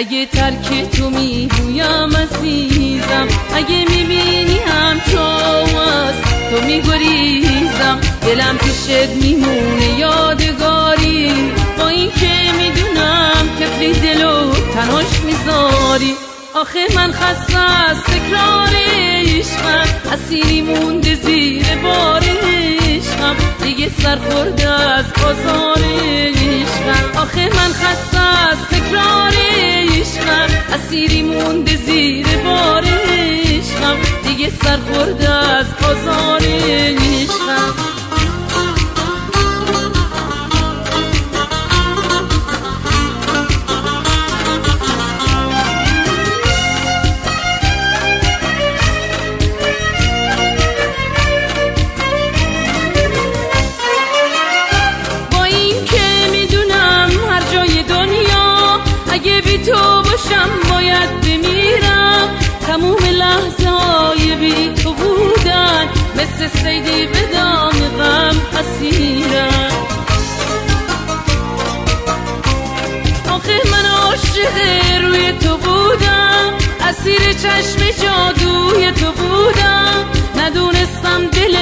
اگه ترک تو می‌گویم عزیزم اگه می‌بینی همچو است تو میگریزم. دلم پیشت میمونه یادگاری. با این که می‌دونم تفلی دلو تناش می‌ذاری. آخه من خسته از تکرار عشقم. اسیری مونده زیر بار عشقم. دیگه سر خورده از بازار اسیری مونده زیر بار عشقم. دیگه سر خورده از بازار چشم جادوی تو بودم. ندونستم دل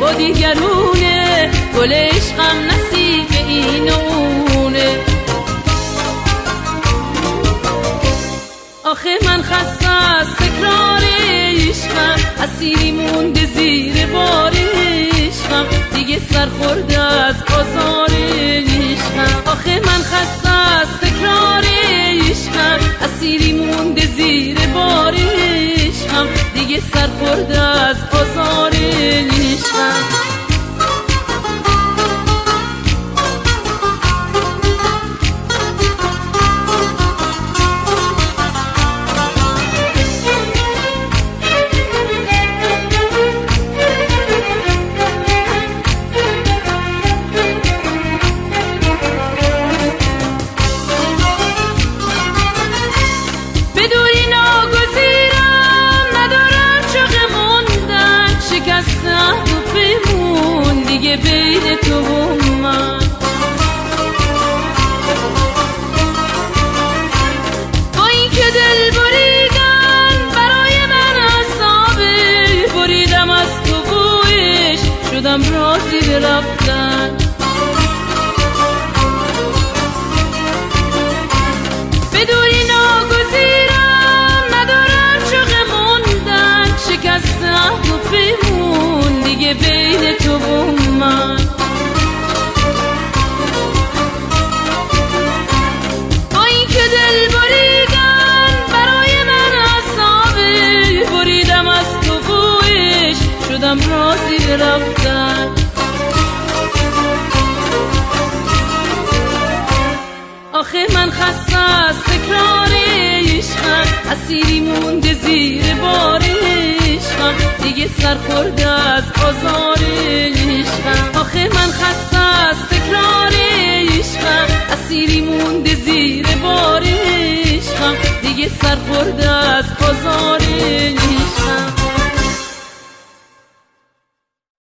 با دیگرونه. گل عشقم نصیب این اونه. آخه من خسته از تکرار عشقم. اسیری مونده زیر بار عشقم. دیگه سر خورده از بازار عشقم. آخه من خسته از تکرار سر راضی برفتن بدونی ناگزیرم ندارم چقه موندن. شکست دیگه بین تو و من. با این که دل بریدن برای من اصابه بریدم از تو بویش شدم راضی رفتن. من خسته از تکرار عشقم. اسیری مونده زیر بار عشقم. دیگه سر خورده از آزار عشقم. آخه من خسته از تکرار عشقم. اسیری مونده زیر بار عشقم. دیگه سر خورده از بازار عشقم.